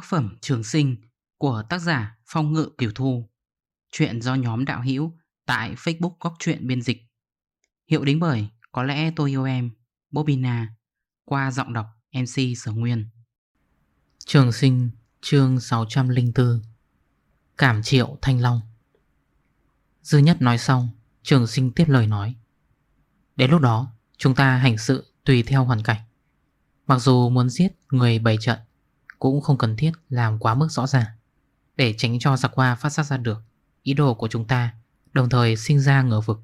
Tác phẩm Trường Sinh của tác giả Phong Ngự Kiều Thu. Chuyện do nhóm đạo hữu tại Facebook Góc Chuyện Biên Dịch. Hiệu đính bởi Có lẽ tôi yêu em, Bobina, Qua giọng đọc MC Sở Nguyên. Trường Sinh, chương 604 Cảm triệu Thanh Long. Dư nhất nói xong, Trường Sinh tiếp lời nói. Đến lúc đó, chúng ta hành sự tùy theo hoàn cảnh. Mặc dù muốn giết người bày trận cũng không cần thiết làm quá mức rõ ràng Để tránh cho giặc hoa phát sát ra được Ý đồ của chúng ta, Đồng thời sinh ra ngờ vực.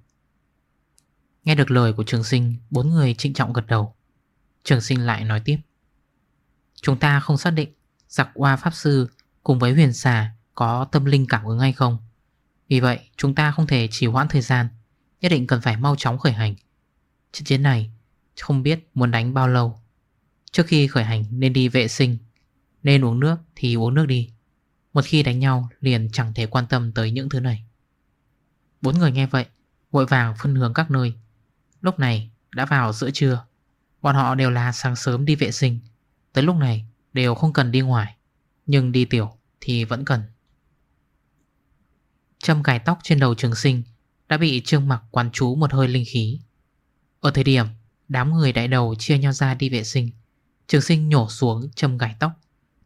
Nghe được lời của trường sinh, Bốn người trịnh trọng gật đầu. Trường sinh lại nói tiếp. Chúng ta không xác định Giặc hoa pháp sư cùng với huyền xà Có tâm linh cảm ứng hay không. Vì vậy, chúng ta không thể trì hoãn thời gian, Nhất định cần phải mau chóng khởi hành. Trận chiến này, Không biết muốn đánh bao lâu. Trước khi khởi hành, nên đi vệ sinh nên uống nước thì uống nước đi. Một khi đánh nhau liền chẳng thể quan tâm tới những thứ này. Bốn người nghe vậy, Vội vàng phân hướng các nơi. Lúc này đã vào giữa trưa. Bọn họ đều là sáng sớm đi vệ sinh. Tới lúc này đều không cần đi ngoài, Nhưng đi tiểu thì vẫn cần. Châm cài tóc trên đầu trường sinh Đã bị trương mặc quán chú một hơi linh khí. Ở thời điểm Đám người đại đầu chia nhau ra đi vệ sinh, Trường sinh nhổ xuống châm gài tóc.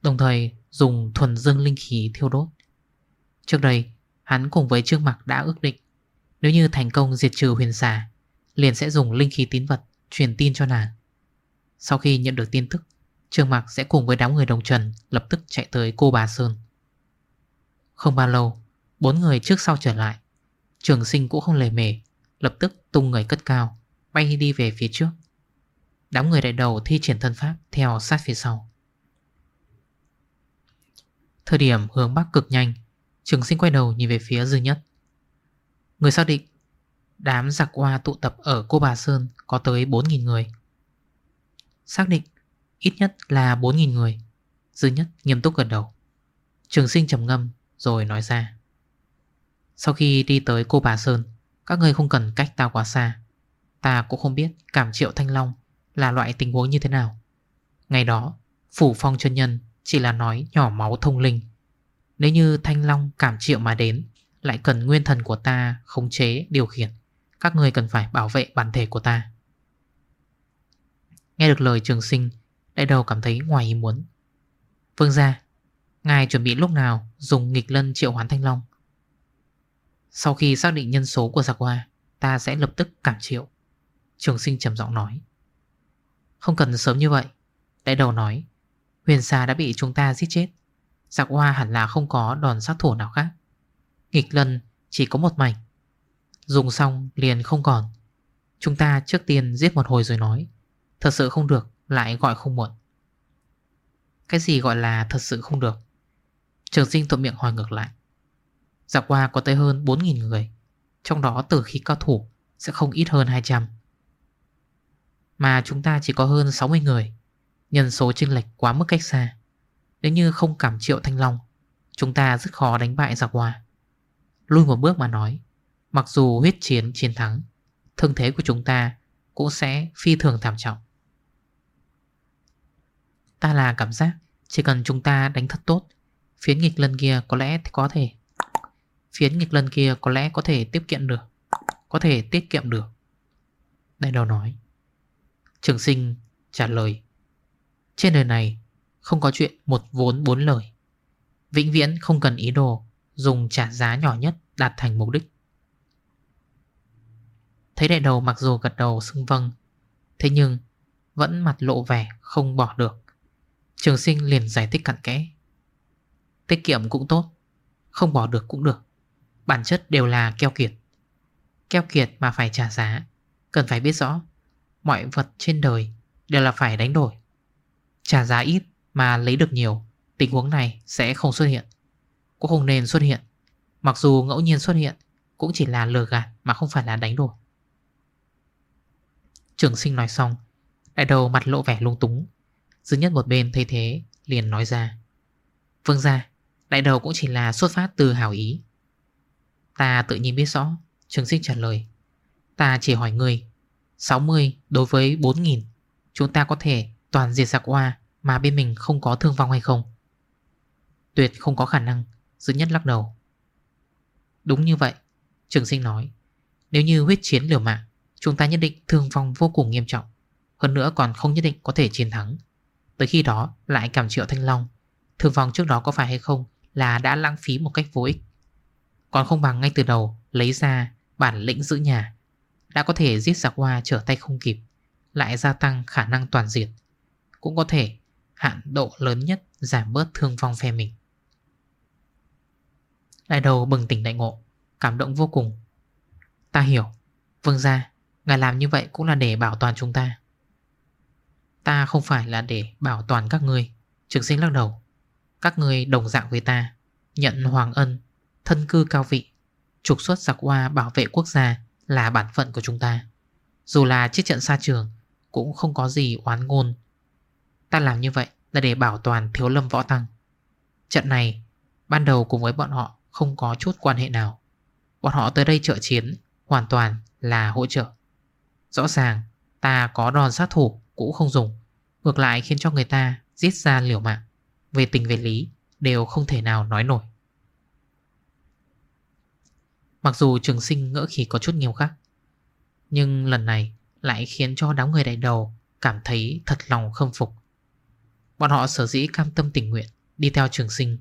Đồng thời dùng thuần dương linh khí thiêu đốt. Trước đây, Hắn cùng với Trương Mạc đã ước định, Nếu như thành công diệt trừ huyền xà, Liền sẽ dùng linh khí tín vật Truyền tin cho nàng. Sau khi nhận được tin tức, Trương Mạc sẽ cùng với đám người đồng trần Lập tức chạy tới cô bà Sơn. Không bao lâu, Bốn người trước sau trở lại. Trường sinh cũng không lề mề, Lập tức tung người cất cao, Bay đi về phía trước. Đám người đại đầu thi triển thân pháp Theo sát phía sau. Thời điểm hướng bắc cực nhanh, Trường sinh quay đầu nhìn về phía dư nhất. Người xác định, Đám giặc hoa tụ tập ở Cô Bà Sơn Có tới 4.000 người. Xác định Ít nhất là 4.000 người Dư nhất nghiêm túc gật đầu. Trường sinh trầm ngâm rồi nói ra. Sau khi đi tới Cô Bà Sơn, Các người không cần cách ta quá xa. Ta cũng không biết cảm triệu thanh long Là loại tình huống như thế nào. Ngày đó, Phủ phong chân nhân chỉ là nói nhỏ máu thông linh. Nếu như Thanh Long cảm triệu mà đến, Lại cần nguyên thần của ta khống chế, điều khiển. Các người cần phải bảo vệ bản thể của ta. Nghe được lời trường sinh, Đại đầu cảm thấy ngoài ý muốn. Vương ra Ngài chuẩn bị lúc nào dùng nghịch lân triệu hoán Thanh Long? Sau khi xác định nhân số của giặc hoa, Ta sẽ lập tức cảm triệu. Trường sinh trầm giọng nói. Không cần sớm như vậy, Đại đầu nói. Huyền xà đã bị chúng ta giết chết. Giặc hoa hẳn là không có đòn sát thủ nào khác. Nghịch lần chỉ có một mảnh. Dùng xong liền không còn. Chúng ta trước tiên giết một hồi rồi nói. Thật sự không được, lại gọi không muộn. Cái gì gọi là thật sự không được? Trường sinh thuận miệng hỏi ngược lại. Giặc hoa có tới hơn 4.000 người. Trong đó từ khi cao thủ Sẽ không ít hơn 200 Mà chúng ta chỉ có hơn 60 người. Nhân số chênh lệch quá mức cách xa. Nếu như không cảm triệu thanh long, Chúng ta rất khó đánh bại giặc hòa Lui một bước mà nói, Mặc dù huyết chiến chiến thắng, Thương thế của chúng ta Cũng sẽ phi thường thảm trọng. Ta là cảm giác Chỉ cần chúng ta đánh thật tốt, Phiến nghịch lần kia có lẽ có thể. Phiến nghịch lần kia có lẽ có thể tiết kiệm được, Có thể tiết kiệm được. Đại đầu nói, Trường sinh trả lời trên đời này, không có chuyện một vốn bốn lời. Vĩnh viễn không cần ý đồ, Dùng trả giá nhỏ nhất đạt thành mục đích. Thấy đại đầu mặc dù gật đầu xưng vâng Thế nhưng Vẫn mặt lộ vẻ không bỏ được. Trường sinh liền giải thích cặn kẽ. Tiết kiệm cũng tốt, Không bỏ được cũng được. Bản chất đều là keo kiệt. Keo kiệt mà phải trả giá, Cần phải biết rõ, Mọi vật trên đời đều là phải đánh đổi. Trả giá ít mà lấy được nhiều, Tình huống này sẽ không xuất hiện. Cũng không nên xuất hiện. Mặc dù ngẫu nhiên xuất hiện, Cũng chỉ là lừa gạt mà không phải là đánh đổi Trường sinh nói xong, Đại đầu mặt lộ vẻ lung túng. Dư nhất một bên thấy thế, liền nói ra. Vâng ra Đại đầu cũng chỉ là xuất phát từ hảo ý. Ta tự nhiên biết rõ, Trường sinh trả lời. Ta chỉ hỏi người 60 đối với 4.000 Chúng ta có thể toàn diệt giặc hoa Mà bên mình không có thương vong hay không? Tuyệt không có khả năng, Dư nhất lắc đầu. Đúng như vậy, Trường sinh nói, Nếu như huyết chiến liều mạng, Chúng ta nhất định thương vong vô cùng nghiêm trọng. Hơn nữa còn không nhất định có thể chiến thắng. Tới khi đó, lại cảm triệu thanh long, Thương vong trước đó có phải hay không Là đã lãng phí một cách vô ích. Còn không bằng ngay từ đầu Lấy ra bản lĩnh giữ nhà, Đã có thể giết giặc hoa trở tay không kịp, Lại gia tăng khả năng toàn diệt. Cũng có thể hạn độ lớn nhất, Giảm bớt thương vong phe mình. Đại đầu bừng tỉnh đại ngộ, Cảm động vô cùng. Ta hiểu, Vương ra Ngài làm như vậy cũng là để bảo toàn chúng ta. Ta không phải là để bảo toàn các người Trường sinh lắc đầu. Các người đồng dạng với ta, Nhận hoàng ân, Thân cư cao vị, Trục xuất giặc hoa bảo vệ quốc gia Là bản phận của chúng ta. Dù là chiếc trận xa trường, Cũng không có gì oán ngôn Ta làm như vậy là để bảo toàn thiếu lâm võ tăng. Trận này, Ban đầu cùng với bọn họ không có chút quan hệ nào. Bọn họ tới đây trợ chiến, Hoàn toàn là hỗ trợ. Rõ ràng, ta có đòn sát thủ Cũng không dùng. Ngược lại khiến cho người ta giết ra liều mạng. Về tình về lý, Đều không thể nào nói nổi. Mặc dù trường sinh ngỡ khí có chút nghiêm khắc, Nhưng lần này Lại khiến cho đám người đại đầu Cảm thấy thật lòng khâm phục. Bọn họ sở dĩ cam tâm tình nguyện, Đi theo trường sinh.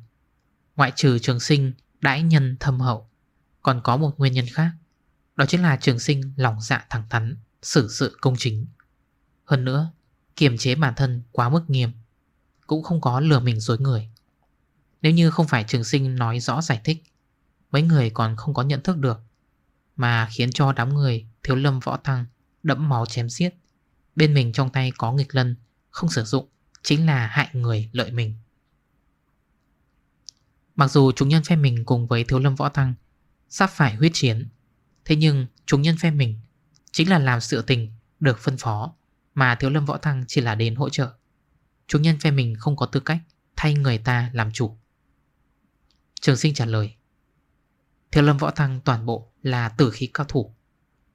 Ngoại trừ trường sinh, đãi nhân thâm hậu. Còn có một nguyên nhân khác, Đó chính là trường sinh lòng dạ thẳng thắn, Xử sự công chính. Hơn nữa, kiềm chế bản thân quá mức nghiêm, Cũng không có lừa mình dối người. Nếu như không phải trường sinh nói rõ giải thích, Mấy người còn không có nhận thức được, Mà khiến cho đám người thiếu lâm võ tăng Đẫm máu chém xiết, Bên mình trong tay có nghịch lân, Không sử dụng Chính là hại người lợi mình. Mặc dù chúng nhân phe mình cùng với thiếu lâm võ tăng Sắp phải huyết chiến, Thế nhưng chúng nhân phe mình Chính là làm sự tình được phân phó Mà thiếu lâm võ tăng chỉ là đến hỗ trợ. Chúng nhân phe mình không có tư cách Thay người ta làm chủ. Trường sinh trả lời, Thiếu lâm võ tăng toàn bộ là tử khí cao thủ.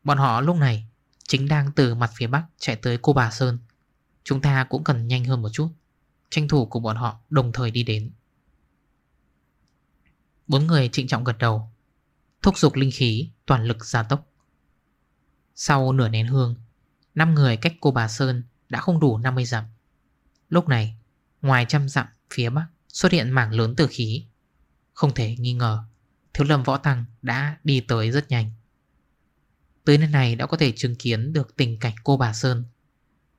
Bọn họ lúc này Chính đang từ mặt phía bắc chạy tới cô bà Sơn. Chúng ta cũng cần nhanh hơn một chút. Tranh thủ cùng bọn họ đồng thời đi đến. Bốn người trịnh trọng gật đầu. Thúc dục linh khí, toàn lực gia tốc. Sau nửa nén hương, năm người cách cô bà Sơn đã không đủ 50 dặm. Lúc này, Ngoài trăm dặm phía bắc, xuất hiện mảng lớn tử khí. Không thể nghi ngờ, Thiếu lâm võ tăng đã đi tới rất nhanh. Tới nơi này đã có thể chứng kiến được tình cảnh cô bà Sơn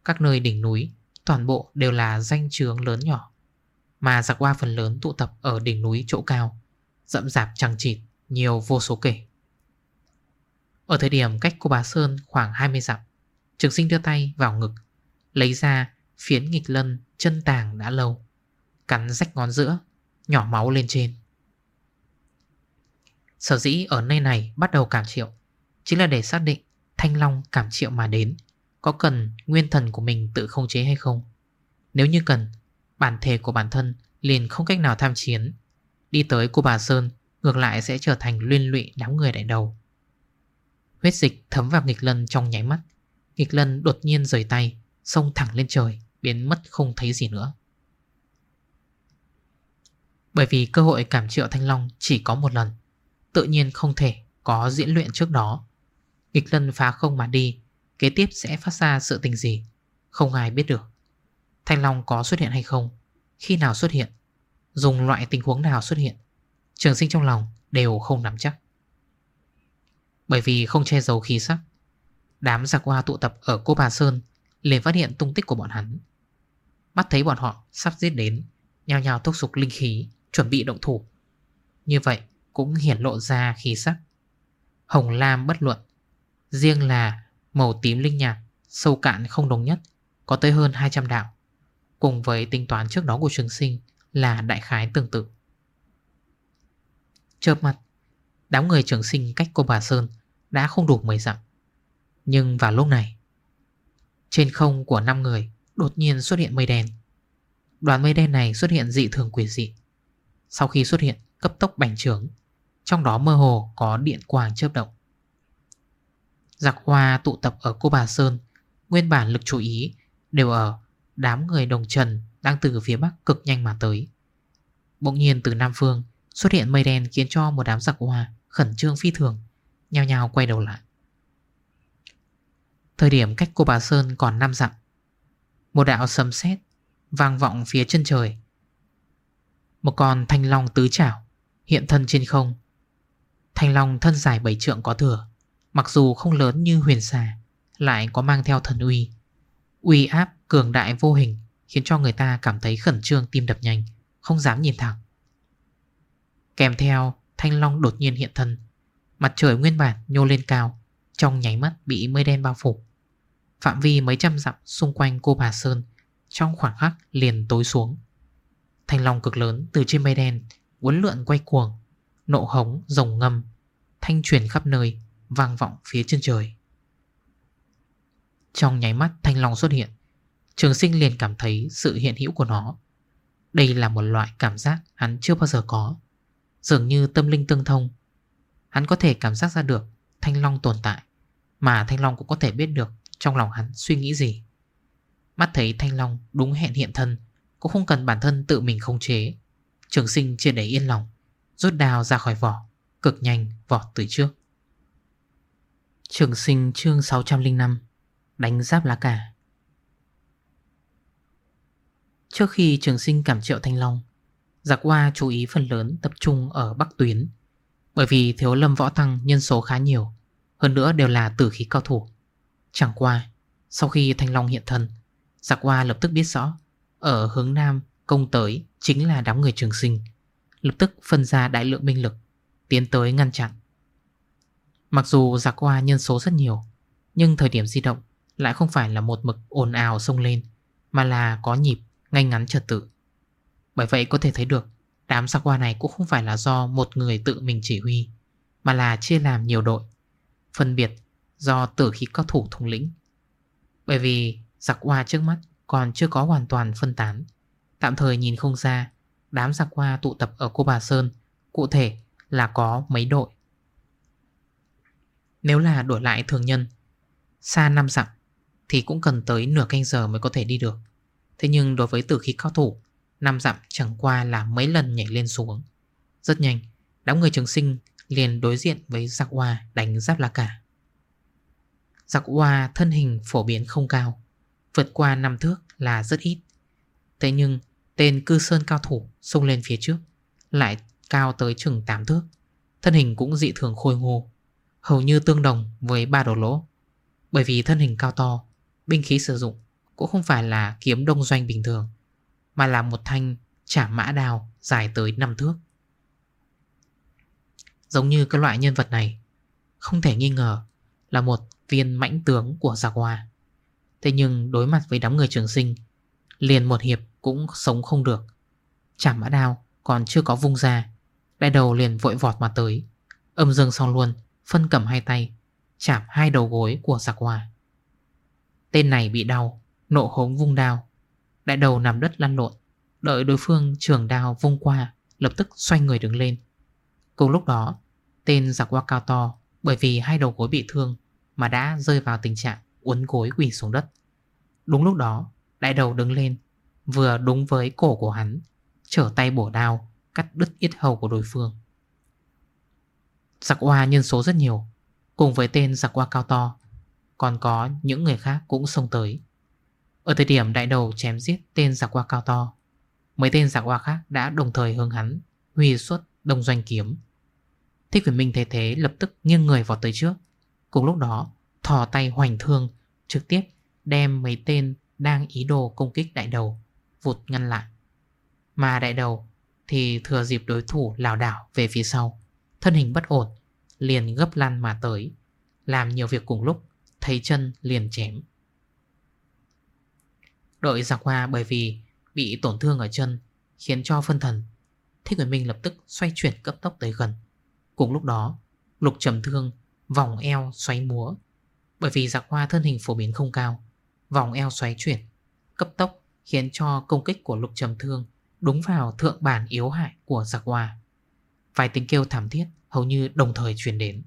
các nơi đỉnh núi, Toàn bộ đều là danh trường lớn nhỏ. Mà giặc qua phần lớn tụ tập ở đỉnh núi chỗ cao, Rậm dạp chẳng chịt, Nhiều vô số kể. Ở thời điểm cách cô bà Sơn khoảng 20 dặm Trường sinh đưa tay vào ngực, Lấy ra phiến nghịch lân chân tàng đã lâu, Cắn rách ngón giữa, Nhỏ máu lên trên. Sở dĩ ở nơi này bắt đầu cảm triệu, Chính là để xác định Thanh Long cảm triệu mà đến. Có cần nguyên thần của mình tự khống chế hay không? Nếu như cần, Bản thể của bản thân liền không cách nào tham chiến. Đi tới cô bà Sơn, Ngược lại sẽ trở thành liên lụy đám người đại đầu. Huyết dịch thấm vào nghịch lân trong nháy mắt. Nghịch lân đột nhiên rời tay, Xông thẳng lên trời, Biến mất không thấy gì nữa. Bởi vì cơ hội cảm triệu Thanh Long chỉ có một lần, Tự nhiên không thể có diễn luyện trước đó. Nghịch lân phá không mà đi Kế tiếp sẽ phát ra sự tình gì? Không ai biết được. Thanh Long có xuất hiện hay không? Khi nào xuất hiện? Dùng loại tình huống nào xuất hiện? Trường sinh trong lòng đều không nắm chắc. Bởi vì không che giấu khí sắc, Đám giặc hoa tụ tập ở cô bà Sơn liền phát hiện tung tích của bọn hắn. Bắt thấy bọn họ sắp giết đến Nhào nhào thúc sục linh khí, Chuẩn bị động thủ. Như vậy cũng hiển lộ ra khí sắc. Hồng lam bất luận, Riêng là màu tím linh nhạt, Sâu cạn không đồng nhất, Có tới hơn 200 đạo, Cùng với tính toán trước đó của trường sinh Là đại khái tương tự. Chợp mặt Đám người trường sinh cách cô bà Sơn Đã không đủ 10 dặm. Nhưng vào lúc này, Trên không của 5 người Đột nhiên xuất hiện mây đen. Đoàn mây đen này xuất hiện dị thường quỷ dị. Sau khi xuất hiện cấp tốc bành trướng, Trong đó mơ hồ có điện quang chớp động. Giặc hoa tụ tập ở cô bà Sơn, Nguyên bản lực chú ý Đều ở đám người đồng trần Đang từ phía bắc cực nhanh mà tới. Bỗng nhiên từ Nam Phương Xuất hiện mây đen khiến cho một đám giặc hoa Khẩn trương phi thường, Nhao nhao quay đầu lại. Thời điểm cách cô bà Sơn còn 5 dặm, Một đạo sấm sét Vang vọng phía chân trời. Một con thanh long tứ chảo Hiện thân trên không. Thanh long thân dài bảy trượng có thừa Mặc dù không lớn như huyền xà, Lại có mang theo thần uy. Uy áp cường đại vô hình Khiến cho người ta cảm thấy khẩn trương tim đập nhanh, Không dám nhìn thẳng. Kèm theo, thanh long đột nhiên hiện thân, Mặt trời nguyên bản nhô lên cao, Trong nháy mắt bị mây đen bao phủ. Phạm vi mấy trăm dặm xung quanh cô bà Sơn, Trong khoảng khắc liền tối xuống. Thanh long cực lớn từ trên mây đen, Uốn lượn quay cuồng, Nộ hống, rồng ngâm, Thanh truyền khắp nơi. Vang vọng phía chân trời. Trong nháy mắt thanh long xuất hiện, Trường sinh liền cảm thấy sự hiện hữu của nó. Đây là một loại cảm giác hắn chưa bao giờ có. Dường như tâm linh tương thông, Hắn có thể cảm giác ra được Thanh Long tồn tại, Mà Thanh Long cũng có thể biết được Trong lòng hắn suy nghĩ gì. Mắt thấy Thanh Long đúng hẹn hiện thân, Cũng không cần bản thân tự mình khống chế. Trường sinh chia đẩy yên lòng, Rút đào ra khỏi vỏ, Cực nhanh vọt từ trước. Trường sinh chương 605 Đánh giáp lá cả Trước khi trường sinh cảm triệu Thanh Long, Giặc hoa chú ý phần lớn tập trung ở Bắc Tuyến, Bởi vì thiếu lâm võ tăng nhân số khá nhiều, Hơn nữa đều là tử khí cao thủ. Chẳng qua, Sau khi Thanh Long hiện thân, Giặc hoa lập tức biết rõ, Ở hướng Nam công tới chính là đám người trường sinh, Lập tức phân ra đại lượng binh lực, Tiến tới ngăn chặn. Mặc dù giặc qua nhân số rất nhiều, Nhưng thời điểm di động Lại không phải là một mực ồn ào sông lên, Mà là có nhịp, ngay ngắn trật tự. Bởi vậy có thể thấy được, Đám giặc qua này cũng không phải là do một người tự mình chỉ huy, Mà là chia làm nhiều đội, Phân biệt do tử khí các thủ thống lĩnh. Bởi vì giặc qua trước mắt còn chưa có hoàn toàn phân tán, Tạm thời nhìn không ra Đám giặc qua tụ tập ở Cô Bà Sơn Cụ thể là có mấy đội. Nếu là đổi lại thường nhân, Xa năm dặm Thì cũng cần tới nửa canh giờ mới có thể đi được. Thế nhưng đối với tử khí cao thủ, Năm dặm chẳng qua là mấy lần nhảy lên xuống. Rất nhanh, Đám người trường sinh liền đối diện với giặc hoa đánh giáp la cả Giặc hoa thân hình phổ biến không cao, Vượt qua năm thước là rất ít. Thế nhưng tên cư sơn cao thủ xông lên phía trước, Lại cao tới chừng 8 thước, Thân hình cũng dị thường khôi ngô. Hầu như tương đồng với ba đồ lỗ. Bởi vì thân hình cao to, Binh khí sử dụng Cũng không phải là kiếm đông doanh bình thường, mà là một thanh chả mã đào dài tới 5 thước. Giống như các loại nhân vật này, Không thể nghi ngờ Là một viên mãnh tướng của giặc hoa. Thế nhưng đối mặt với đám người trường sinh, Liền một hiệp cũng sống không được. Chả mã đào còn chưa có vung ra, Đại đầu liền vội vọt mà tới, Âm dương xong luôn Phân cầm hai tay, Chạm hai đầu gối của giặc hoa. Tên này bị đau, Nộ hống vung đao. Đại đầu nằm đất lăn lộn, Đợi đối phương trường đao vung qua, Lập tức xoay người đứng lên. Cùng lúc đó, Tên giặc Hoa cao to, Bởi vì hai đầu gối bị thương Mà đã rơi vào tình trạng uốn gối quỳ xuống đất. Đúng lúc đó, Đại đầu đứng lên, Vừa đúng với cổ của hắn, Trở tay bổ đao, Cắt đứt yết hầu của đối phương. Giặc hoa nhân số rất nhiều, Cùng với tên giặc hoa cao to, Còn có những người khác cũng xông tới. Ở thời điểm đại đầu chém giết tên giặc hoa cao to, Mấy tên giặc hoa khác đã đồng thời hướng hắn Huy xuất đông doanh kiếm. Thích Quyền Minh thấy thế lập tức nghiêng người vào tới trước. Cùng lúc đó, Thò tay hoành thương, Trực tiếp đem mấy tên đang ý đồ công kích đại đầu Vụt ngăn lại. Mà đại đầu thì thừa dịp đối thủ lào đảo về phía sau. Thân hình bất ổn, Liền gấp lăn mà tới. Làm nhiều việc cùng lúc, Thấy chân liền chém. Đội giặc hoa bởi vì bị tổn thương ở chân, Khiến cho phân thần. Thích Nguyễn Minh lập tức xoay chuyển cấp tốc tới gần. Cùng lúc đó, Lục trầm thương, vòng eo xoáy múa. Bởi vì giặc hoa thân hình phổ biến không cao, Vòng eo xoáy chuyển, Cấp tốc khiến cho công kích của lục trầm thương Đúng vào thượng bản yếu hại của giặc hoa. Vài tiếng kêu thảm thiết, Hầu như đồng thời truyền đến.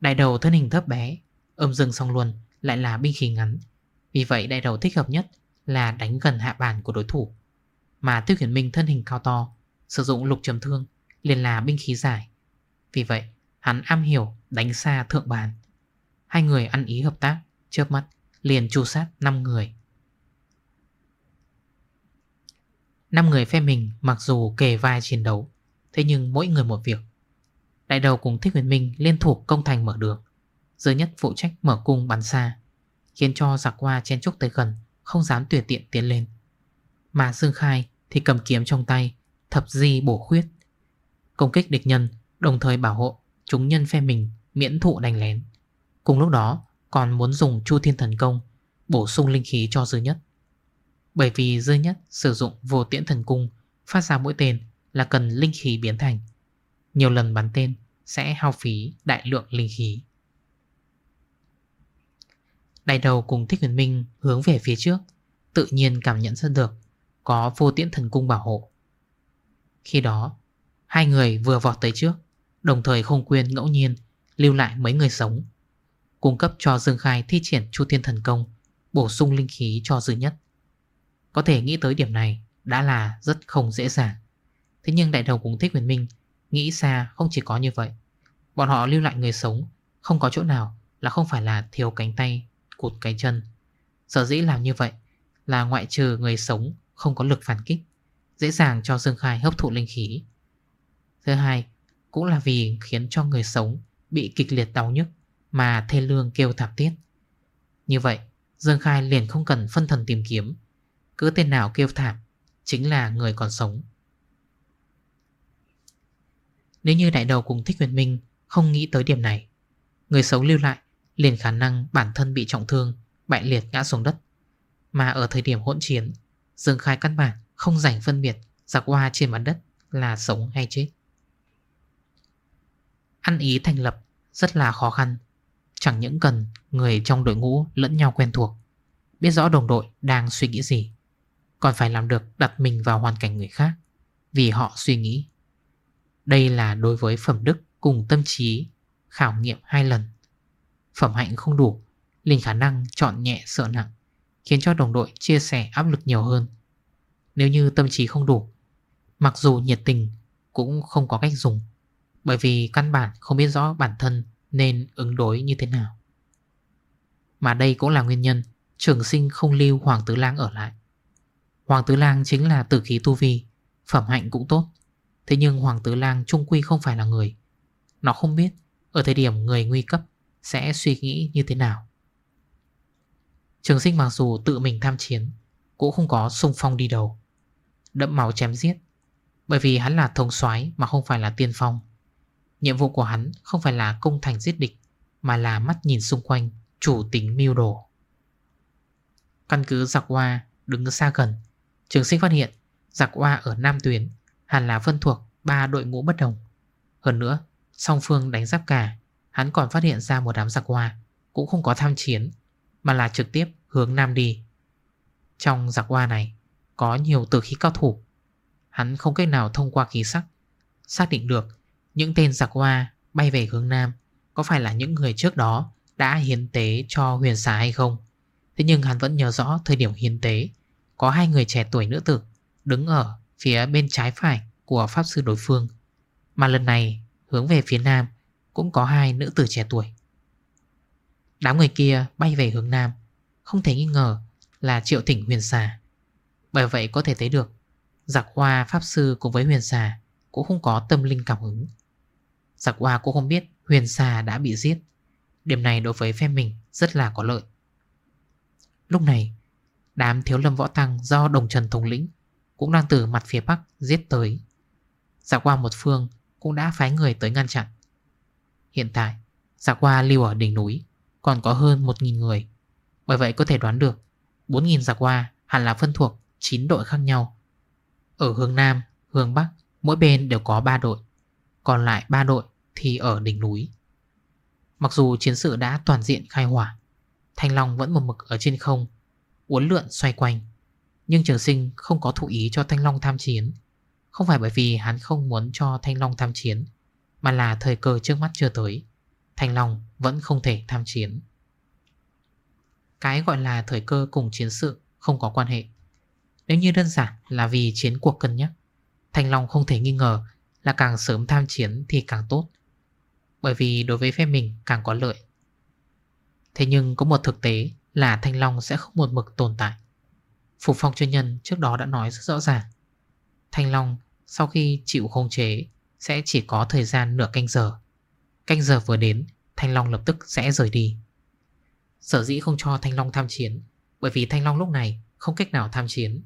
Đại đầu thân hình thấp bé, Âm dừng xong luôn Lại là binh khí ngắn. Vì vậy đại đầu thích hợp nhất là đánh gần hạ bàn của đối thủ. Mà Tiêu Hiển Minh thân hình cao to, Sử dụng lục trầm thương, liền là binh khí giải. Vì vậy, hắn am hiểu đánh xa thượng bàn. Hai người ăn ý hợp tác, chớp mắt, liền chu sát 5 người. 5 người phe mình mặc dù kề vai chiến đấu Thế nhưng mỗi người một việc. Đại đầu cùng Thích Huyền Minh liên thủ công thành mở đường. Giới nhất phụ trách mở cung bắn xa, Khiến cho giặc qua chen trúc tới gần, Không dám tùy tiện tiến lên. Mà Dương Khai thì cầm kiếm trong tay, Thập di bổ khuyết, Công kích địch nhân, Đồng thời bảo hộ chúng nhân phe mình miễn thụ đánh lén. Cùng lúc đó, còn muốn dùng chu thiên thần công Bổ sung linh khí cho dư nhất. Bởi vì dư nhất sử dụng vô tiễn thần cung, Phát ra mũi tên là cần linh khí biến thành. Nhiều lần bắn tên sẽ hao phí đại lượng linh khí. Đại đầu cùng Thích Huyền Minh hướng về phía trước, Tự nhiên cảm nhận ra được Có vô tiễn thần cung bảo hộ. Khi đó, Hai người vừa vọt tới trước, Đồng thời không quên ngẫu nhiên Lưu lại mấy người sống, Cung cấp cho Dương Khai thi triển Chu Thiên Thần Công, Bổ sung linh khí cho dư nhất. Có thể nghĩ tới điểm này Đã là rất không dễ dàng. Thế nhưng đại đầu cũng Thích Huyền Minh Nghĩ xa không chỉ có như vậy. Bọn họ lưu lại người sống, Không có chỗ nào là không phải là thiếu cánh tay, Cụt cánh chân. Sở dĩ làm như vậy là ngoại trừ người sống Không có lực phản kích, Dễ dàng cho Dương Khai hấp thụ linh khí. Thứ hai Cũng là vì khiến cho người sống Bị kịch liệt đau nhức Mà thê lương kêu thảm tiết Như vậy, Dương Khai liền không cần phân thần tìm kiếm. Cứ tên nào kêu thảm Chính là người còn sống. Nếu như đại đầu cùng Thích Huyền Minh Không nghĩ tới điểm này, Người xấu lưu lại, liền khả năng bản thân bị trọng thương, Bại liệt ngã xuống đất. Mà ở thời điểm hỗn chiến, Dương Khai căn bản không rảnh phân biệt Giặc hoa trên mặt đất là sống hay chết. Ăn ý thành lập rất là khó khăn, Chẳng những cần người trong đội ngũ lẫn nhau quen thuộc, Biết rõ đồng đội đang suy nghĩ gì, Còn phải làm được đặt mình vào hoàn cảnh người khác Vì họ suy nghĩ. Đây là đối với phẩm đức cùng tâm trí, Khảo nghiệm hai lần. Phẩm hạnh không đủ, Linh khả năng chọn nhẹ sợ nặng, Khiến cho đồng đội chia sẻ áp lực nhiều hơn. Nếu như tâm trí không đủ, Mặc dù nhiệt tình Cũng không có cách dùng, Bởi vì căn bản không biết rõ bản thân Nên ứng đối như thế nào. Mà đây cũng là nguyên nhân Trường sinh không lưu Hoàng Tứ Lang ở lại. Hoàng Tứ Lang chính là tử khí tu vi, Phẩm hạnh cũng tốt. Thế nhưng Hoàng tử Lang trung quy không phải là người. Nó không biết, Ở thời điểm người nguy cấp, Sẽ suy nghĩ như thế nào. Trường sinh mặc dù tự mình tham chiến, Cũng không có xung phong đi đầu. Đậm máu chém giết, Bởi vì hắn là thông soái mà không phải là tiên phong. Nhiệm vụ của hắn không phải là công thành giết địch, Mà là mắt nhìn xung quanh, Chủ tính mưu đồ. Căn cứ giặc hoa đứng xa gần, Trường sinh phát hiện Giặc hoa ở Nam Tuyến Hẳn là phân thuộc, ba đội ngũ bất đồng. Hơn nữa, Song phương đánh giáp cả, Hắn còn phát hiện ra một đám giặc hoa, Cũng không có tham chiến, Mà là trực tiếp hướng Nam đi. Trong giặc hoa này, Có nhiều tử khí cao thủ. Hắn không cách nào thông qua khí sắc, Xác định được những tên giặc hoa bay về hướng Nam Có phải là những người trước đó Đã hiến tế cho huyền xà hay không. Thế nhưng hắn vẫn nhớ rõ thời điểm hiến tế, Có hai người trẻ tuổi nữ tử Đứng ở phía bên trái phải Của Pháp Sư đối phương. Mà lần này, hướng về phía Nam, Cũng có hai nữ tử trẻ tuổi. Đám người kia bay về hướng Nam, Không thể nghi ngờ là triệu thỉnh huyền xà. Bởi vậy có thể thấy được, Giặc hoa Pháp Sư cùng với huyền xà Cũng không có tâm linh cảm hứng Giặc hoa cũng không biết huyền xà đã bị giết. Điểm này đối với phe mình rất là có lợi. Lúc này, Đám thiếu lâm võ tăng do đồng trần thống lĩnh cũng đang từ mặt phía bắc giết tới. Giả qua một phương Cũng đã phái người tới ngăn chặn. Hiện tại Giả qua lưu ở đỉnh núi Còn có hơn 1.000 người. Bởi vậy có thể đoán được 4.000 giả dạ qua hẳn là phân thuộc 9 đội khác nhau. Ở hướng Nam, hướng Bắc Mỗi bên đều có 3 đội Còn lại 3 đội thì ở đỉnh núi. Mặc dù chiến sự đã toàn diện khai hỏa Thanh Long vẫn một mực ở trên không Uốn lượn xoay quanh. Nhưng trường sinh không có thụ ý cho Thanh Long tham chiến. Không phải bởi vì hắn không muốn cho Thanh Long tham chiến, Mà là thời cơ trước mắt chưa tới. Thanh Long vẫn không thể tham chiến. Cái gọi là thời cơ cùng chiến sự không có quan hệ. Nếu như đơn giản là vì chiến cuộc cân nhắc, Thanh Long không thể nghi ngờ là càng sớm tham chiến thì càng tốt. Bởi vì đối với phe mình càng có lợi. Thế nhưng có một thực tế là Thanh Long sẽ không một mực tồn tại. Phục phong chuyên nhân trước đó đã nói rất rõ ràng. Thanh Long, sau khi chịu khống chế, sẽ chỉ có thời gian nửa canh giờ. Canh giờ vừa đến, Thanh Long lập tức sẽ rời đi. Sở dĩ không cho Thanh Long tham chiến, Bởi vì Thanh Long lúc này không cách nào tham chiến.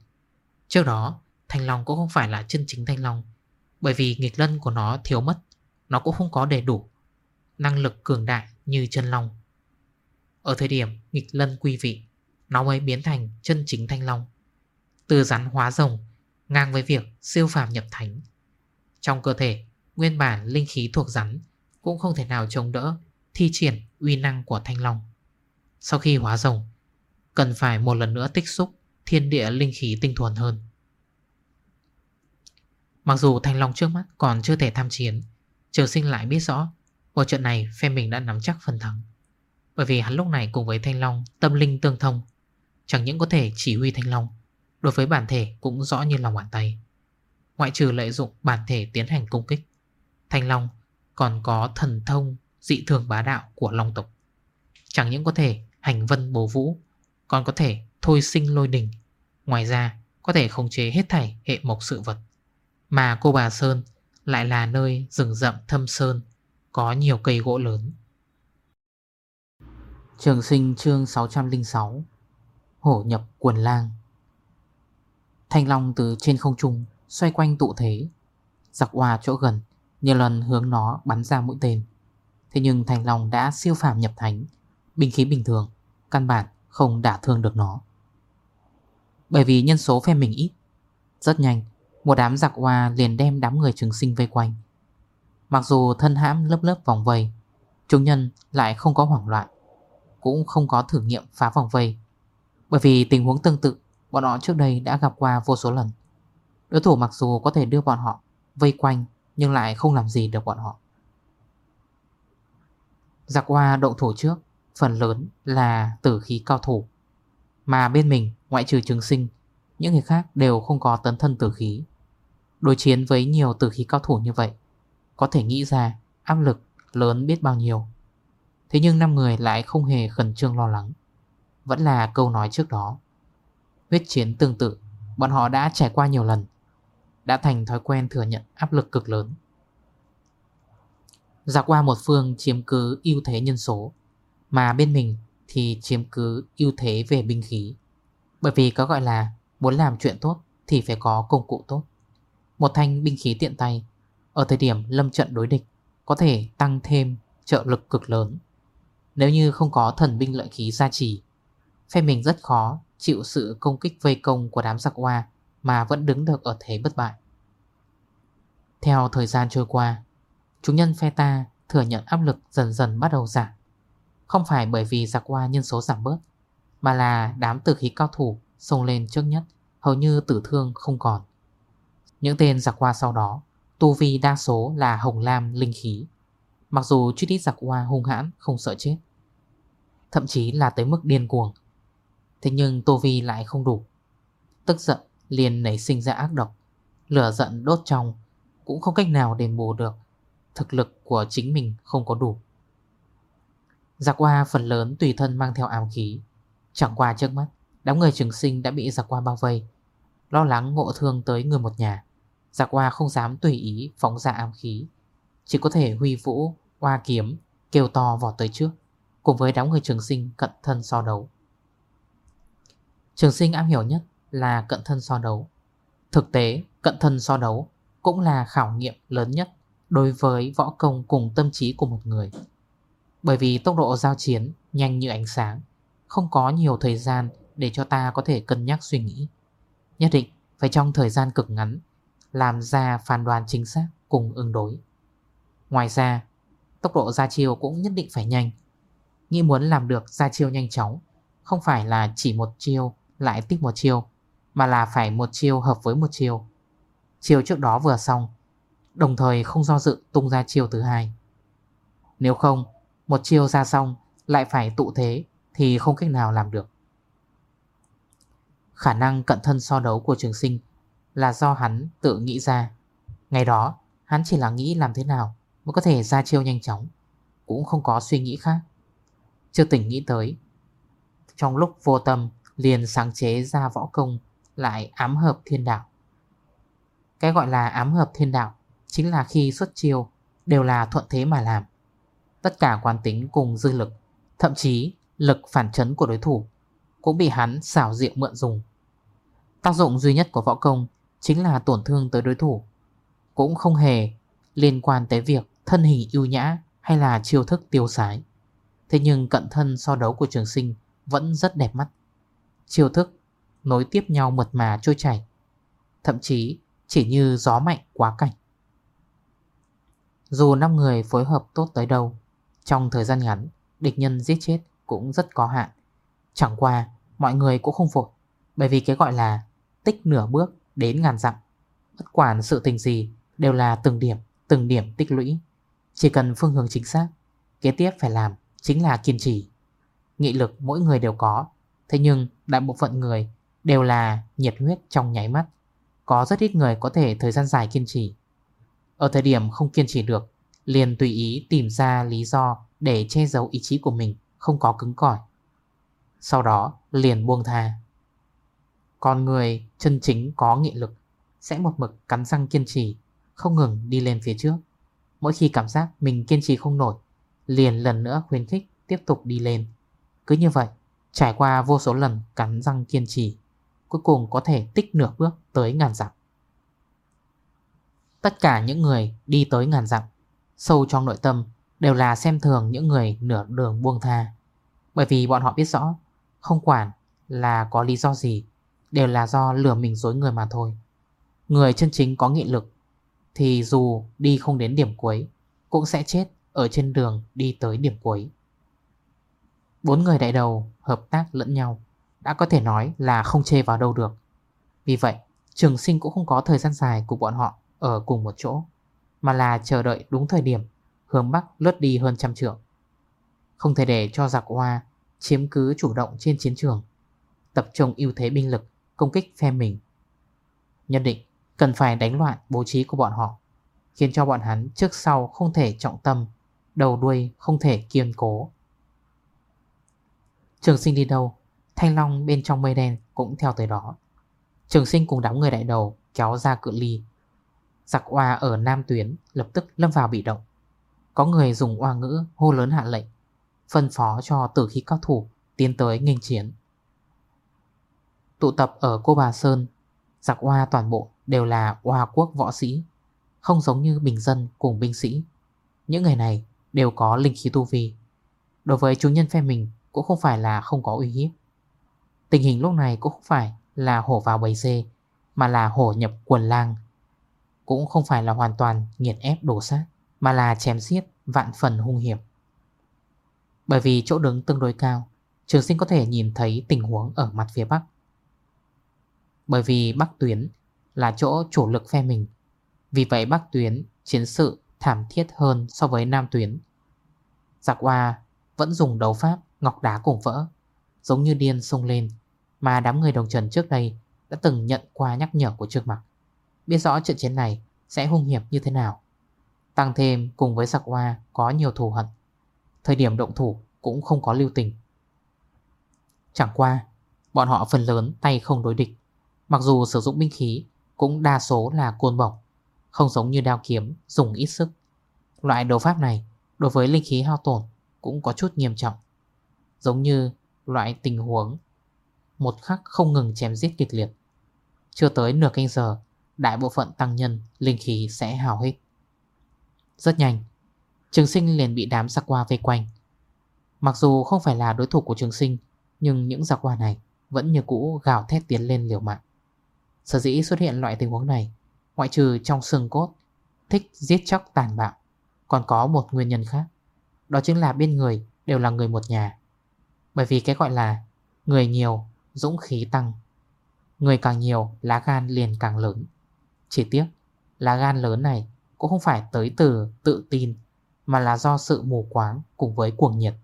Trước đó, Thanh Long cũng không phải là chân chính Thanh Long, Bởi vì nghịch lân của nó thiếu mất, Nó cũng không có đầy đủ Năng lực cường đại như chân Long. Ở thời điểm nghịch lân quy vị nó mới biến thành chân chính Thanh Long. Từ rắn hóa rồng, Ngang với việc siêu phàm nhập thánh. Trong cơ thể, Nguyên bản linh khí thuộc rắn Cũng không thể nào chống đỡ Thi triển uy năng của Thanh Long. Sau khi hóa rồng, Cần phải một lần nữa tích xúc Thiên địa linh khí tinh thuần hơn. Mặc dù Thanh Long trước mắt còn chưa thể tham chiến Trường sinh lại biết rõ Một trận này phe mình đã nắm chắc phần thắng. Bởi vì hắn lúc này cùng với Thanh Long Tâm linh tương thông Chẳng những có thể chỉ huy Thanh Long, Đối với bản thể cũng rõ như lòng bàn tay. Ngoại trừ lợi dụng bản thể tiến hành công kích, Thanh Long còn có thần thông, dị thường bá đạo của Long tộc. Chẳng những có thể hành vân bố vũ, Còn có thể thôi sinh lôi đình. Ngoài ra, có thể khống chế hết thảy hệ mộc sự vật. Mà cô bà Sơn lại là nơi rừng rậm thâm sơn, Có nhiều cây gỗ lớn. Trường sinh chương 606 Hổ nhập quần lang. Thanh Long từ trên không trung Xoay quanh tụ thế. Giặc hòa chỗ gần Nhiều lần hướng nó bắn ra mũi tên. Thế nhưng Thanh Long đã siêu phàm nhập thánh, binh khí bình thường, Căn bản không đả thương được nó. Bởi vì nhân số phe mình ít, Rất nhanh, Một đám giặc hoa liền đem đám người trường sinh vây quanh. Mặc dù thân hãm lớp lớp vòng vây, Chúng nhân lại không có hoảng loạn, Cũng không có thử nghiệm phá vòng vây. Bởi vì tình huống tương tự, Bọn họ trước đây đã gặp qua vô số lần. Đối thủ mặc dù có thể đưa bọn họ Vây quanh, nhưng lại không làm gì được bọn họ. Giặc qua động thủ trước, Phần lớn là tử khí cao thủ. Mà bên mình, ngoại trừ trường sinh, Những người khác đều không có tấn thân tử khí. Đối chiến với nhiều tử khí cao thủ như vậy, Có thể nghĩ ra áp lực lớn biết bao nhiêu. Thế nhưng 5 người lại không hề khẩn trương lo lắng. Vẫn là câu nói trước đó. Huyết chiến tương tự, Bọn họ đã trải qua nhiều lần, Đã thành thói quen thừa nhận áp lực cực lớn. Giả qua một phương chiếm cứ ưu thế nhân số, Mà bên mình thì chiếm cứ ưu thế về binh khí. Bởi vì có gọi là muốn làm chuyện tốt thì phải có công cụ tốt. Một thanh binh khí tiện tay, Ở thời điểm lâm trận đối địch, Có thể tăng thêm trợ lực cực lớn. Nếu như không có thần binh lợi khí gia trì Phe mình rất khó chịu sự công kích vây công của đám giặc hoa Mà vẫn đứng được ở thế bất bại. Theo thời gian trôi qua Chúng nhân phe ta thừa nhận áp lực dần dần bắt đầu giảm. Không phải bởi vì giặc hoa nhân số giảm bớt, Mà là đám tử khí cao thủ xông lên trước nhất Hầu như tử thương không còn. Những tên giặc hoa sau đó, Tu vi đa số là hồng lam linh khí, Mặc dù chút ít giặc hoa hung hãn không sợ chết, Thậm chí là tới mức điên cuồng. Thế nhưng tu Vi lại không đủ. Tức giận liền nảy sinh ra ác độc. Lửa giận đốt trong Cũng không cách nào đền bù được. Thực lực của chính mình không có đủ. Giặc qua phần lớn tùy thân mang theo ám khí. Chẳng qua trước mắt, Đám người trường sinh đã bị giặc qua bao vây. Lo lắng ngộ thương tới người một nhà. Giặc qua không dám tùy ý phóng ra ám khí. Chỉ có thể huy vũ, Hoa kiếm, Kêu to vọt tới trước. Cùng với đám người trường sinh cận thân so đấu. Trường sinh am hiểu nhất là cận thân so đấu. Thực tế, cận thân so đấu Cũng là khảo nghiệm lớn nhất Đối với võ công cùng tâm trí của một người. Bởi vì tốc độ giao chiến Nhanh như ánh sáng, Không có nhiều thời gian để cho ta có thể cân nhắc suy nghĩ. Nhất định phải trong thời gian cực ngắn Làm ra phán đoán chính xác cùng ứng đối. Ngoài ra, Tốc độ ra chiêu cũng nhất định phải nhanh. Nghĩ muốn làm được ra chiêu nhanh chóng Không phải là chỉ một chiêu lại tích một chiêu, Mà là phải một chiêu hợp với một chiêu. Chiêu trước đó vừa xong, Đồng thời không do dự tung ra chiêu thứ hai. Nếu không, Một chiêu ra xong Lại phải tụ thế Thì không cách nào làm được. Khả năng cận thân so đấu của trường sinh Là do hắn tự nghĩ ra. Ngày đó, hắn chỉ là nghĩ làm thế nào Mới có thể ra chiêu nhanh chóng, Cũng không có suy nghĩ khác. Chưa tỉnh nghĩ tới, Trong lúc vô tâm liền sáng chế ra võ công Lại ám hợp thiên đạo. Cái gọi là ám hợp thiên đạo Chính là khi xuất chiêu Đều là thuận thế mà làm. Tất cả quán tính cùng dư lực, Thậm chí lực phản chấn của đối thủ Cũng bị hắn xảo diệu mượn dùng. Tác dụng duy nhất của võ công Chính là tổn thương tới đối thủ, Cũng không hề liên quan tới việc Thân hình ưu nhã hay là chiêu thức tiêu sái. Thế nhưng cận thân so đấu của trường sinh Vẫn rất đẹp mắt. Chiêu thức nối tiếp nhau mượt mà trôi chảy. Thậm chí chỉ như gió mạnh quá cảnh. Dù 5 người phối hợp tốt tới đâu Trong thời gian ngắn Địch nhân giết chết cũng rất có hạn. Chẳng qua mọi người cũng không vội Bởi vì cái gọi là tích nửa bước đến ngàn dặm. Bất quản sự tình gì đều là từng điểm, từng điểm tích lũy. Chỉ cần phương hướng chính xác Kế tiếp phải làm chính là kiên trì. Nghị lực mỗi người đều có Thế nhưng, đại bộ phận người đều là nhiệt huyết trong nháy mắt. Có rất ít người có thể thời gian dài kiên trì. Ở thời điểm không kiên trì được, Liền tùy ý tìm ra lý do để che giấu ý chí của mình Không có cứng cỏi. Sau đó, liền buông tha. Con người chân chính có nghị lực Sẽ một mực cắn răng kiên trì, Không ngừng đi lên phía trước. Mỗi khi cảm giác mình kiên trì không nổi, Liền lần nữa khuyến khích tiếp tục đi lên. Cứ như vậy Trải qua vô số lần cắn răng kiên trì, Cuối cùng có thể tích nửa bước tới ngàn dặm. Tất cả những người đi tới ngàn dặm, Sâu trong nội tâm, Đều là xem thường những người nửa đường buông tha. Bởi vì bọn họ biết rõ, Không quản là có lý do gì, Đều là do lừa mình dối người mà thôi. Người chân chính có nghị lực, Thì dù đi không đến điểm cuối, Cũng sẽ chết ở trên đường đi tới điểm cuối. Bốn người đại đầu hợp tác lẫn nhau, Đã có thể nói là không chê vào đâu được. Vì vậy, trường sinh cũng không có thời gian dài của bọn họ Ở cùng một chỗ, Mà là chờ đợi đúng thời điểm, Hướng Bắc lướt đi hơn trăm trượng. Không thể để cho giặc hoa Chiếm cứ chủ động trên chiến trường, Tập trung ưu thế binh lực, Công kích phe mình. Nhất định cần phải đánh loạn bố trí của bọn họ, Khiến cho bọn hắn trước sau không thể trọng tâm, Đầu đuôi không thể kiên cố. Trường sinh đi đâu? Thanh Long bên trong mây đen cũng theo tới đó. Trường sinh cùng đám người đại đầu Kéo ra cự ly. Giặc hoa ở Nam Tuyến lập tức lâm vào bị động. Có người dùng hoa ngữ hô lớn hạ lệnh, Phân phó cho tử khí cao thủ Tiến tới nghênh chiến. Tụ tập ở Cô Bà Sơn, Giặc hoa toàn bộ đều là hoa quốc võ sĩ, Không giống như bình dân cùng binh sĩ. Những người này đều có linh khí tu vi. Đối với chủ nhân phe mình cũng không phải là không có uy hiếp. Tình hình lúc này cũng không phải là hổ vào bầy dê, Mà là hổ nhập quần lang. Cũng không phải là hoàn toàn nghiệt ép đổ sát, Mà là chém giết vạn phần hung hiểm. Bởi vì chỗ đứng tương đối cao, Trường sinh có thể nhìn thấy tình huống ở mặt phía Bắc. Bởi vì Bắc Tuyến là chỗ chủ lực phe mình, Vì vậy Bắc Tuyến chiến sự thảm thiết hơn so với Nam Tuyến. Giặc Hoa vẫn dùng đấu pháp ngọc đá cùng vỡ. Giống như điên sung lên, Mà đám người đồng trần trước đây Đã từng nhận qua nhắc nhở của Trương Mặc. Biết rõ trận chiến này sẽ hung hiểm như thế nào. Tăng thêm cùng với giặc hoa Có nhiều thù hận. Thời điểm động thủ cũng không có lưu tình. Chẳng qua, Bọn họ phần lớn tay không đối địch. Mặc dù sử dụng binh khí Cũng đa số là côn bổng, Không giống như đao kiếm dùng ít sức. Loại đấu pháp này Đối với linh khí hao tổn Cũng có chút nghiêm trọng. Giống như loại tình huống. Một khắc không ngừng chém giết kịch liệt. Chưa tới nửa canh giờ, Đại bộ phận tăng nhân Linh khí sẽ hào hết Rất nhanh, Trường sinh liền bị đám giặc qua vây quanh. Mặc dù không phải là đối thủ của trường sinh, Nhưng những giặc qua này Vẫn như cũ gào thét tiến lên liều mạng. Sở dĩ xuất hiện loại tình huống này, Ngoại trừ trong xương cốt, Thích giết chóc tàn bạo, Còn có một nguyên nhân khác. Đó chính là bên người đều là người một nhà bởi vì cái gọi là Người nhiều, dũng khí tăng. Người càng nhiều, lá gan liền càng lớn. Chỉ tiếc Lá gan lớn này cũng không phải tới từ tự tin Mà là do sự mù quáng cùng với cuồng nhiệt.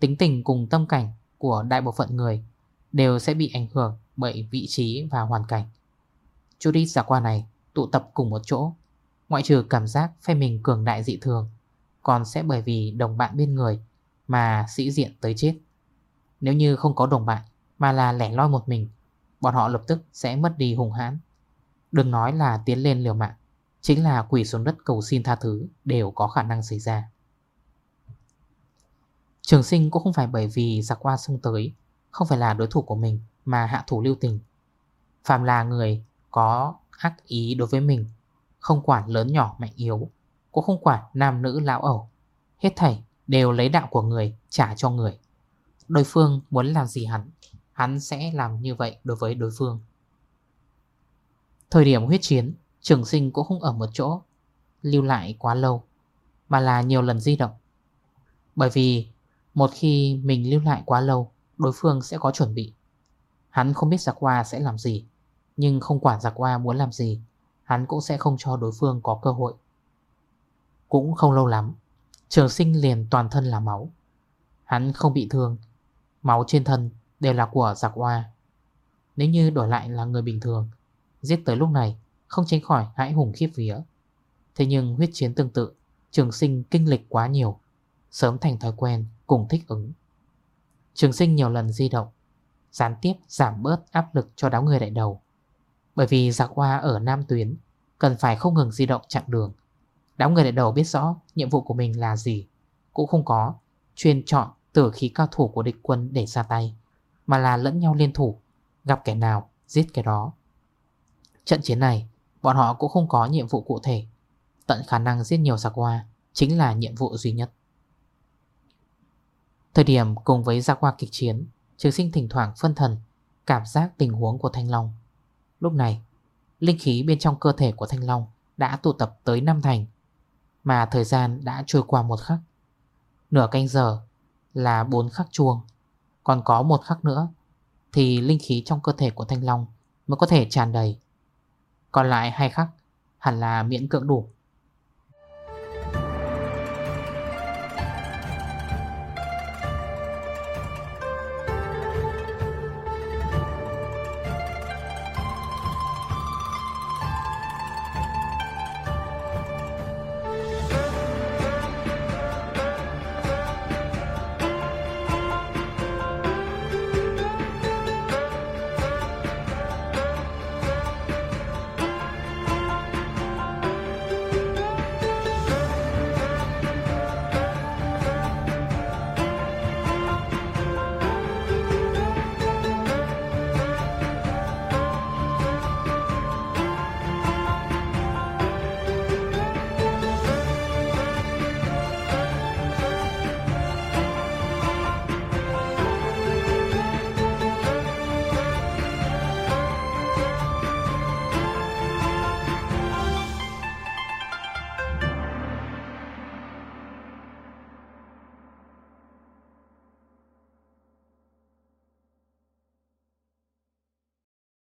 Tính tình cùng tâm cảnh của đại bộ phận người đều sẽ bị ảnh hưởng bởi vị trí và hoàn cảnh. Chút giả dạ qua này tụ tập cùng một chỗ, ngoại trừ cảm giác phe mình cường đại dị thường, còn sẽ bởi vì đồng bạn bên người mà sĩ diện tới chết. Nếu như không có đồng bạn mà là lẻ loi một mình, bọn họ lập tức sẽ mất đi hùng hãn. Đừng nói là tiến lên liều mạng, chính là quỷ xuống đất cầu xin tha thứ đều có khả năng xảy ra. Trường sinh cũng không phải bởi vì giặc qua sông tới Không phải là đối thủ của mình Mà hạ thủ lưu tình Phạm là người có ác ý đối với mình Không quản lớn nhỏ mạnh yếu Cũng không quản nam nữ lão ẩu Hết thảy đều lấy đạo của người, trả cho người. Đối phương muốn làm gì hắn Hắn sẽ làm như vậy đối với đối phương. Thời điểm huyết chiến, Trường sinh cũng không ở một chỗ, Lưu lại quá lâu, Mà là nhiều lần di động. Bởi vì một khi mình lưu lại quá lâu, Đối phương sẽ có chuẩn bị. Hắn không biết giặc hoa sẽ làm gì, Nhưng không quản giặc hoa muốn làm gì, Hắn cũng sẽ không cho đối phương có cơ hội. Cũng không lâu lắm Trường sinh liền toàn thân là máu. Hắn không bị thương. Máu trên thân đều là của giặc hoa Nếu như đổi lại là người bình thường, Giết tới lúc này Không tránh khỏi hãi hùng khiếp vía. Thế nhưng huyết chiến tương tự, Trường sinh kinh lịch quá nhiều, Sớm thành thói quen cùng thích ứng. Trường sinh nhiều lần di động, Gián tiếp giảm bớt áp lực cho đám người đại đầu. Bởi vì giặc hoa ở Nam Tuyến, Cần phải không ngừng di động chặng đường Đám người đại đầu biết rõ nhiệm vụ của mình là gì, Cũng không có Chuyên chọn tử khí cao thủ của địch quân để ra tay, Mà là lẫn nhau liên thủ, Gặp kẻ nào, giết kẻ đó. Trận chiến này, Bọn họ cũng không có nhiệm vụ cụ thể. Tận khả năng giết nhiều giặc hoa Chính là nhiệm vụ duy nhất. Thời điểm cùng với gia hoa kịch chiến, Trường sinh thỉnh thoảng phân thần, Cảm giác tình huống của Thanh Long. Lúc này, Linh khí bên trong cơ thể của Thanh Long Đã tụ tập tới năm thành mà thời gian đã trôi qua một khắc. Nửa canh giờ Là bốn khắc chuông. Còn có một khắc nữa Thì linh khí trong cơ thể của Thanh Long Mới có thể tràn đầy. Còn lại hai khắc Hẳn là miễn cưỡng đủ.